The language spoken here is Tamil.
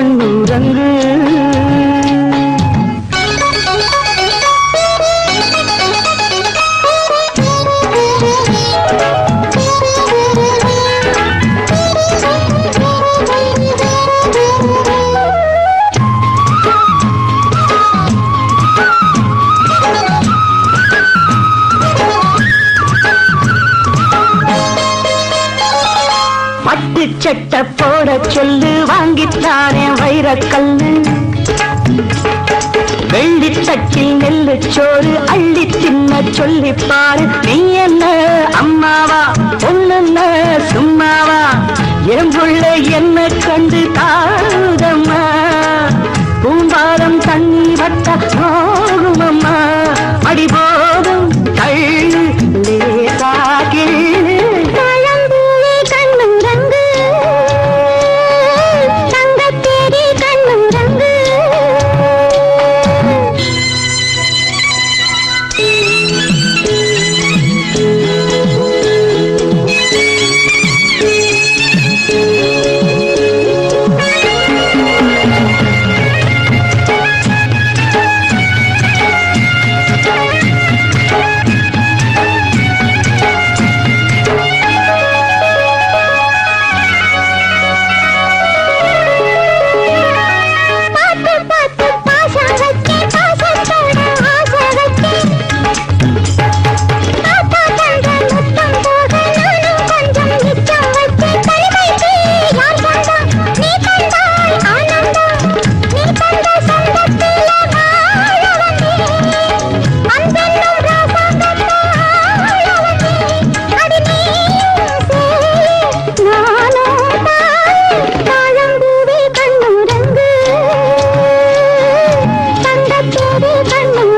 கண்ணுறங்கு செட்ட போட சொல்லு வாங்கித்தானே வைரக்கல்லு. வெள்ளி நெல்லு சோறு அள்ளி தின்ன சொல்லி பாரு. நீ என்ன அம்மாவா பொண்ணுன்ன சும்மாவா? என் புள்ள என்ன கண்டு தாருதம்மா? பூம்பாரம் தண்ணி வட்ட நோகுமம்மா 不贪。